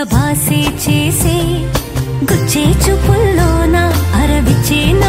పక్క భాసి చేసి గుచ్చే చూపుల్లోన అరవిచ్చిన